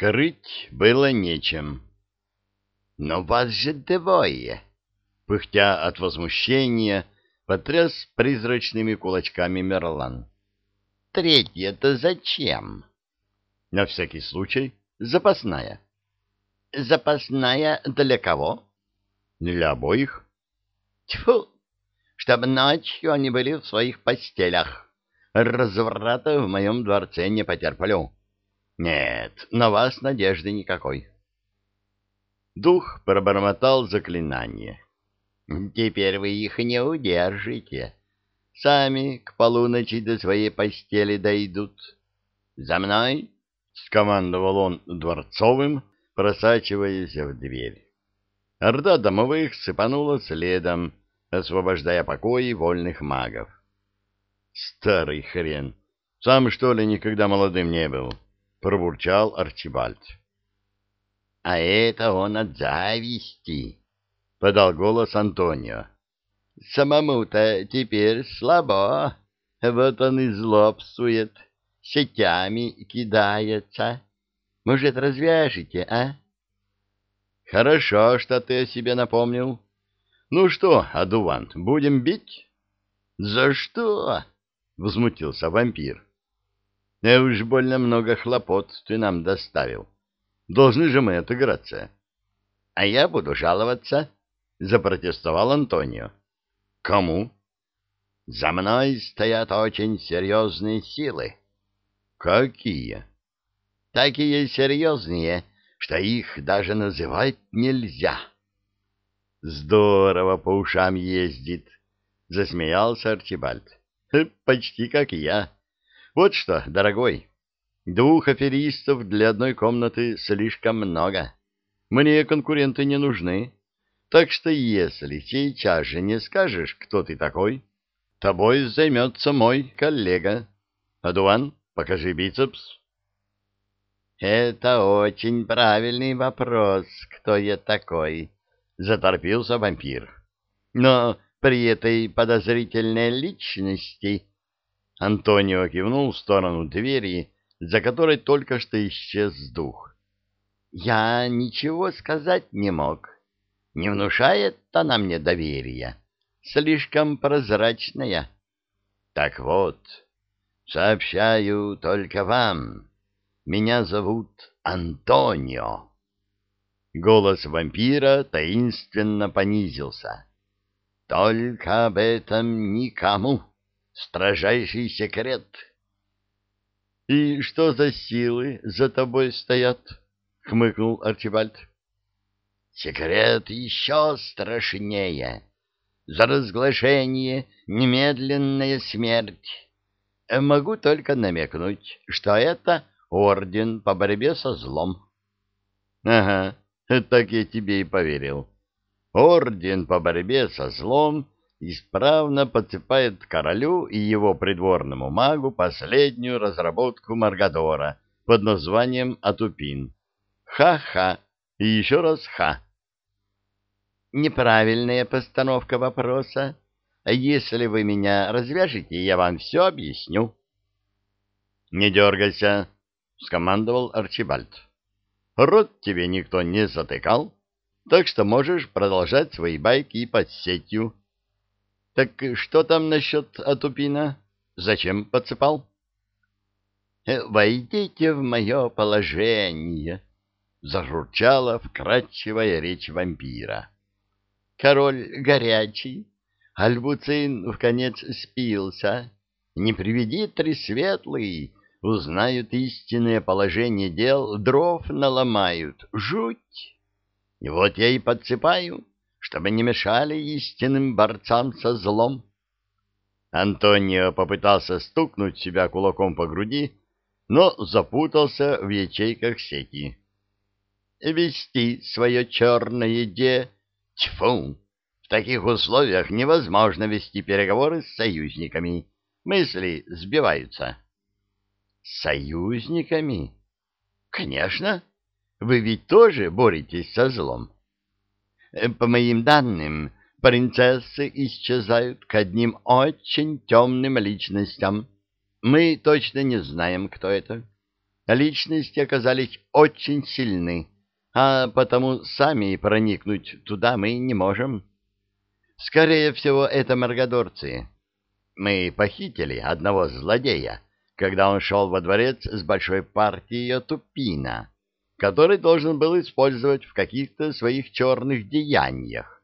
Крыть было нечем. «Но вас же двое!» Пыхтя от возмущения, потряс призрачными кулачками Мерлан. «Третье-то зачем?» «На всякий случай, запасная». «Запасная для кого?» «Для обоих». «Тьфу! Чтобы ночью они были в своих постелях. Разврата в моем дворце не потерплю». Нет, на вас надежды никакой. Дух пробормотал заклинание. Теперь вы их не удержите. Сами к полуночи до своей постели дойдут. За мной, — скомандовал он дворцовым, просачиваясь в дверь. Орда домовых сыпанула следом, освобождая покои вольных магов. Старый хрен! Сам, что ли, никогда молодым не был? —— пробурчал Арчибальд. — А это он от зависти, — подал голос Антонио. — Самому-то теперь слабо, вот он и злобствует, сетями кидается. Может, развяжете, а? — Хорошо, что ты о себе напомнил. Ну что, Адувант, будем бить? — За что? — возмутился вампир. — а уж больно много хлопот ты нам доставил. Должны же мы отыграться. — А я буду жаловаться, — запротестовал Антонио. — Кому? — За мной стоят очень серьезные силы. — Какие? — Такие серьезные, что их даже называть нельзя. — Здорово по ушам ездит, — засмеялся Арчибальд. — Почти как я. Вот что, дорогой, двух аферистов для одной комнаты слишком много. Мне конкуренты не нужны. Так что если сейчас же не скажешь, кто ты такой, тобой займется мой коллега. Адуан, покажи бицепс. Это очень правильный вопрос, кто я такой, заторпился вампир. Но при этой подозрительной личности Антонио кивнул в сторону двери, за которой только что исчез дух. «Я ничего сказать не мог. Не внушает она мне доверия. Слишком прозрачная. Так вот, сообщаю только вам. Меня зовут Антонио». Голос вампира таинственно понизился. «Только об этом никому» строжайший секрет. — И что за силы за тобой стоят? — хмыкнул Арчибальд. — Секрет еще страшнее. За разглашение немедленная смерть. Могу только намекнуть, что это орден по борьбе со злом. — Ага, так я тебе и поверил. Орден по борьбе со злом — исправно подсыпает королю и его придворному магу последнюю разработку Маргадора под названием Атупин. Ха-ха и еще раз ха. Неправильная постановка вопроса. Если вы меня развяжете, я вам все объясню. Не дергайся, скомандовал Арчибальд. Рот тебе никто не затыкал, так что можешь продолжать свои байки под сетью. Так что там насчет Атупина? Зачем подсыпал? Э, «Войдите в мое положение», — зажурчала вкрадчивая речь вампира. «Король горячий, Альбуцин в конец спился. Не приведи Тресветлый, узнают истинное положение дел, дров наломают. Жуть! Вот я и подсыпаю» чтобы не мешали истинным борцам со злом. Антонио попытался стукнуть себя кулаком по груди, но запутался в ячейках сети. Вести свое черное де... Тьфу! В таких условиях невозможно вести переговоры с союзниками. Мысли сбиваются. Союзниками? Конечно. Вы ведь тоже боретесь со злом. Э, по моим данным, принцессы исчезают к одним очень темным личностям. Мы точно не знаем, кто это. личности оказались очень сильны, а потому сами проникнуть туда мы не можем. Скорее всего, это маргадорцы. Мы похитили одного злодея, когда он шел во дворец с большой партией тупина, который должен был использовать в каких-то своих черных деяниях.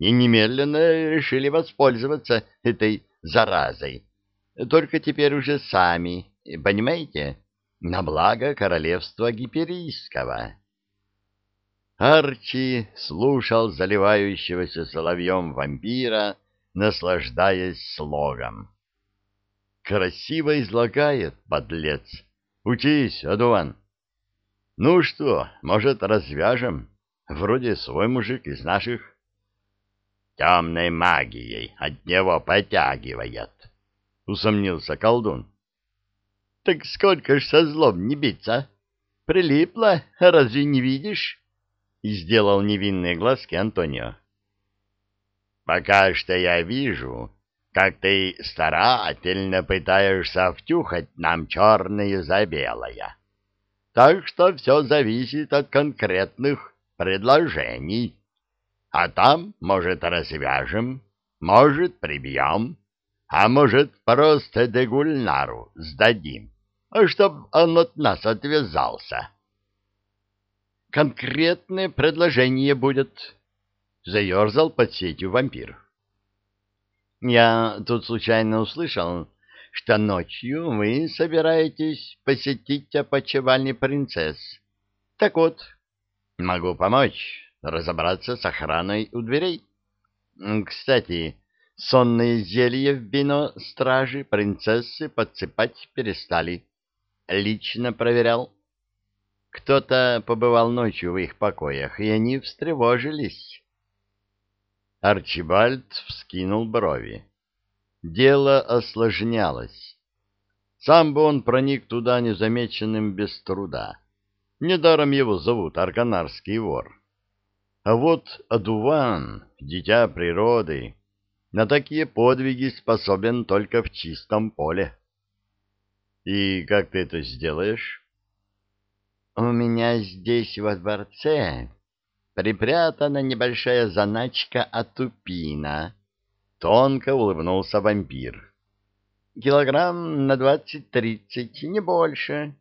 И немедленно решили воспользоваться этой заразой. Только теперь уже сами, понимаете, на благо королевства Гиперийского. Арчи слушал заливающегося соловьем вампира, наслаждаясь слогом. Красиво излагает, подлец. Учись, Адуан. Ну что, может, развяжем? Вроде свой мужик из наших. Темной магией от него потягивает, — усомнился колдун. Так сколько ж со злом не биться? Прилипло, разве не видишь? И сделал невинные глазки Антонио. Пока что я вижу, как ты старательно пытаешься втюхать нам черное за белое. Так что все зависит от конкретных предложений. А там, может, развяжем, может, прибьем, а может, просто Дегульнару сдадим, чтоб он от нас отвязался. Конкретное предложение будет, — заерзал под сетью вампир. Я тут случайно услышал, что ночью вы собираетесь посетить опочивальни принцесс. Так вот, могу помочь разобраться с охраной у дверей. Кстати, сонные зелья в вино стражи принцессы подсыпать перестали. Лично проверял. Кто-то побывал ночью в их покоях, и они встревожились. Арчибальд вскинул брови. Дело осложнялось. Сам бы он проник туда незамеченным без труда. Недаром его зовут Арканарский вор. А вот Адуван, дитя природы, на такие подвиги способен только в чистом поле. И как ты это сделаешь? У меня здесь во дворце припрятана небольшая заначка от тупина. Тонко улыбнулся вампир. Килограмм на двадцать-тридцать, не больше.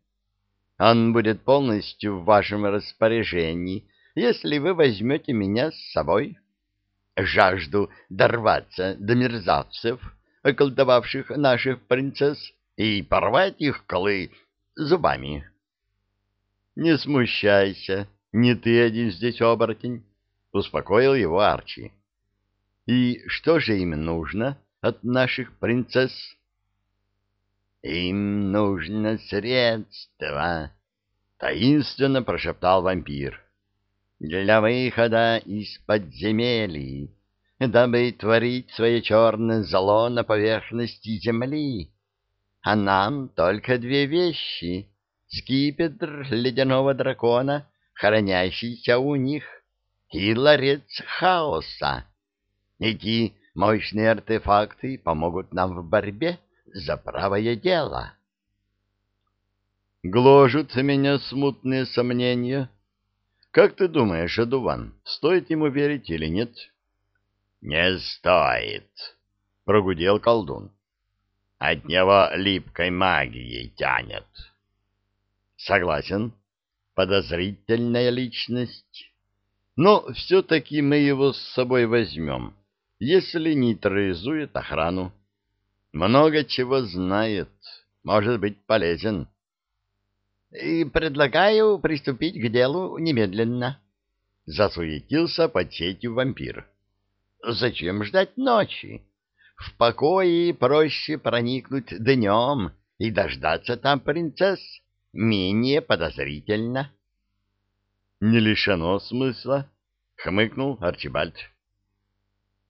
Он будет полностью в вашем распоряжении, если вы возьмете меня с собой. Жажду дорваться до мерзавцев, околдовавших наших принцесс, и порвать их колы зубами. Не смущайся, не ты один здесь оборотень, — успокоил его Арчи. — И что же им нужно от наших принцесс? — Им нужно средство, — таинственно прошептал вампир. — Для выхода из подземелий, дабы творить свое черное зло на поверхности земли. А нам только две вещи — скипетр ледяного дракона — хранящийся у них, и ларец хаоса. Эти мощные артефакты помогут нам в борьбе за правое дело. Гложут меня смутные сомнения. Как ты думаешь, Адуван, стоит ему верить или нет? — Не стоит, — прогудел колдун. — От него липкой магией тянет. — Согласен, подозрительная личность. Но все-таки мы его с собой возьмем, если нейтрализует охрану. Много чего знает, может быть полезен. И предлагаю приступить к делу немедленно. Засуетился под сетью вампир. Зачем ждать ночи? В покое проще проникнуть днем и дождаться там принцесс менее подозрительно. — Не лишено смысла, — хмыкнул Арчибальд. —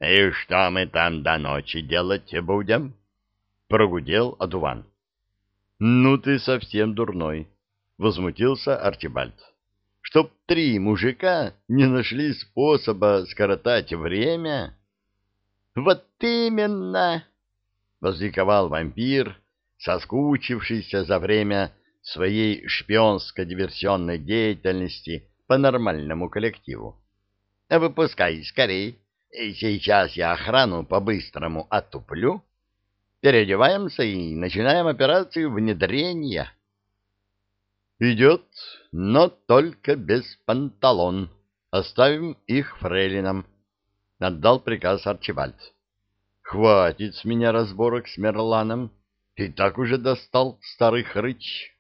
И что мы там до ночи делать будем? — прогудел Адуван. — Ну ты совсем дурной, — возмутился Арчибальд. — Чтоб три мужика не нашли способа скоротать время? — Вот именно! — возликовал вампир, соскучившийся за время своей шпионско-диверсионной деятельности по нормальному коллективу. Выпускай скорей. Сейчас я охрану по-быстрому отуплю. Переодеваемся и начинаем операцию внедрения. Идет, но только без панталон. Оставим их фрейлинам. Отдал приказ Арчибальд. Хватит с меня разборок с Мерланом. И так уже достал старый хрыч.